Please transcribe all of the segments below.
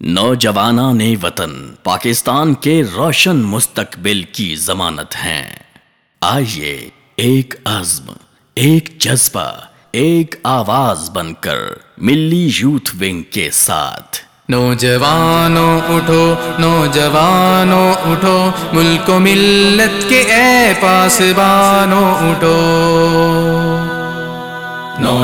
نوجوانان نے وطن پاکستان کے روشن مستقبل کی ضمانت ہیں۔ آئیے ایک عزم، ایک جذبہ، ایک آواز بن کر ملی یوتھ ونگ کے ساتھ۔ نوجوانوں اٹھو نوجوانوں اٹھو، ملک و ملت کے اے پاسبانوں اٹھو۔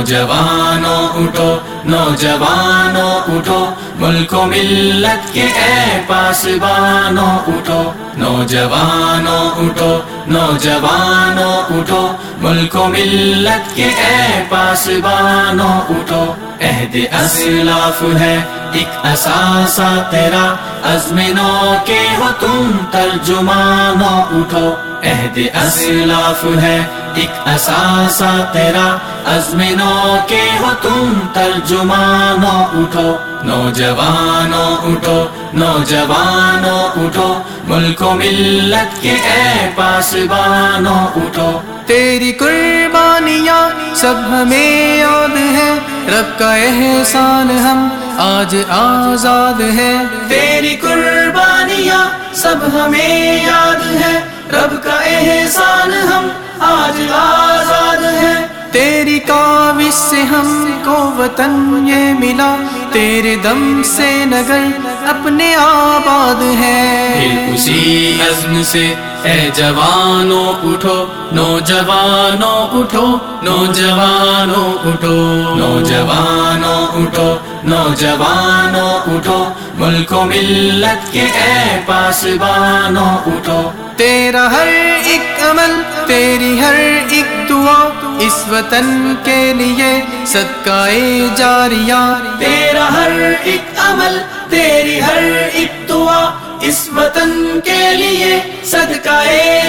نوجوانوں اٹھو نوجوانوں اٹھو، ملک و ملت کے اے پاسبانوں اٹھو، نوجوانوں اٹھو نوجوانوں اٹھو، ملک و ملت کے اے پاسبانوں اٹھو۔ عہد اسلاف ہے ایک اثاثہ تیرا عزم نو کے ہو تم ترجمانوں اٹھو۔ عہد اسلاف ہے ایک اثاثہ تیرا۔ عزم نو کے ہو تم ترجمانوں اٹھو۔ نوجوانوں اٹھو نوجوانوں اٹھو۔ ملک و ملت کے اے پاسبانوں اٹھو۔ تیری قربانیاں سب ہمیں یاد ہے رب کا احسان ہم آج آزاد ہے تیری قربانیاں سب ہمیں یاد ہے رب کا احسان ہم آج آزاد ہیں۔ تیری کاوش سے ہم کو وطن یہ ملا، تیرے دم سے نگر اپنے آباد ہے اسی عزم سے اے جوانوں اٹھو نوجوانوں اٹھو نوجوانوں اٹھو نوجوانوں اٹھو نوجوانوں اٹھو ملک و ملت کے اے پاسبانوں اٹھو۔ تیرا ہر ایک عمل تیری ہر ایک دعا اس وطن کے لیے صدقہ جاریہ۔ تیرا ہر ایک عمل تیری ہر ایک دعا اس وطن کے لیے صدقہ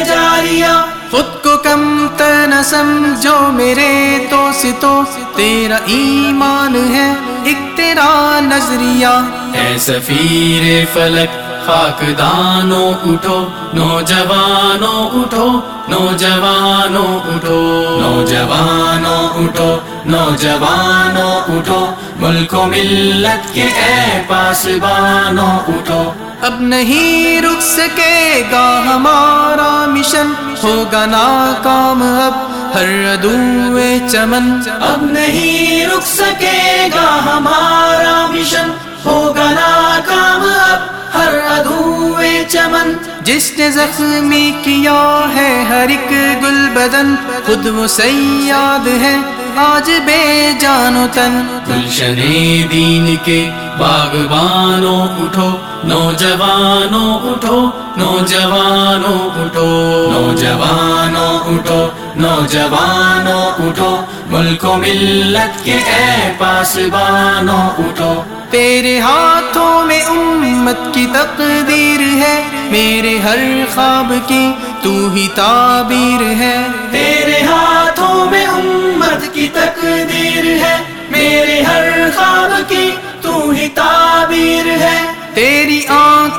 جاریہ۔ خود کو کم تن سمجھو میرے تو ستو تیرا ایمان ہے ایک تیرا نظریہ۔ اے سفیر فلک خاک دانوں اٹھو نوجوانوں اٹھو نوجوانوں اٹھو نوجوانوں اٹھو نوجوانوں اٹھو ملک و ملت کے اے پاسبانوں اٹھو۔ اب نہیں رک سکے گا ہمارا مشن، ہوگا ناکام اب ہر ادوے چمن۔ اب نہیں رک سکے گا ہمارا مشن جس نے زخمی کیا ہے ہر ایک گل بدن خود وہ سیاد ہے۔ آج بے جانو تن۔ گلشن دین کے باغبانوں اٹھو نوجوانوں اٹھو نوجوانوں اٹھو نوجوانوں اٹھو نوجوانوں اٹھو۔ ملک و ملت کے اے پاسبانوں اٹھو۔ تیرے ہاتھوں میں امت کی تقدیر ہے۔ میرے ہر خواب کی تو ہی تعبیر ہے۔ تیرے ہاتھوں میں امت کی تقدیر ہے۔ میرے ہر خواب کی تو ہی تعبیر ہے۔ تیری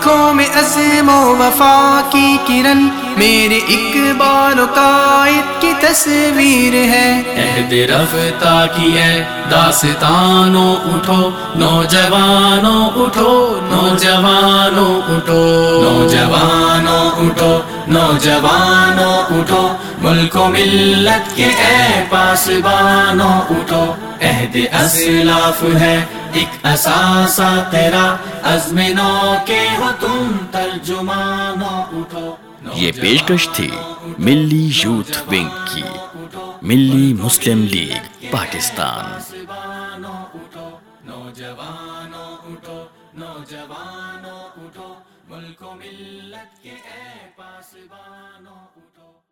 آنکھوں میں عزم و وفا کی کرن۔ میرے اقبال و قائد کی تصویر ہے۔ عہد رفتہ کی ہے۔ داستانوں اٹھو۔ نوجوانوں اٹھو۔ نوجوانوں اٹھو۔ نوجوانوں اٹھو۔ نوجوانوں اٹھو۔ ملک و ملت کے اے پاسبانوں اٹھو۔ عہد اسلاف ہے۔ ایک اثاثہ تیرا عزم نو کے ہو تم ترجمانوں اٹھو۔ یہ پیشکش تھی ملی یوتھ ونگ کی۔ ملی مسلم لیگ پاکستان۔ نوجوانوں اٹھو نوجوانوں ملک ملت کے اے پاسبانوں اٹھو۔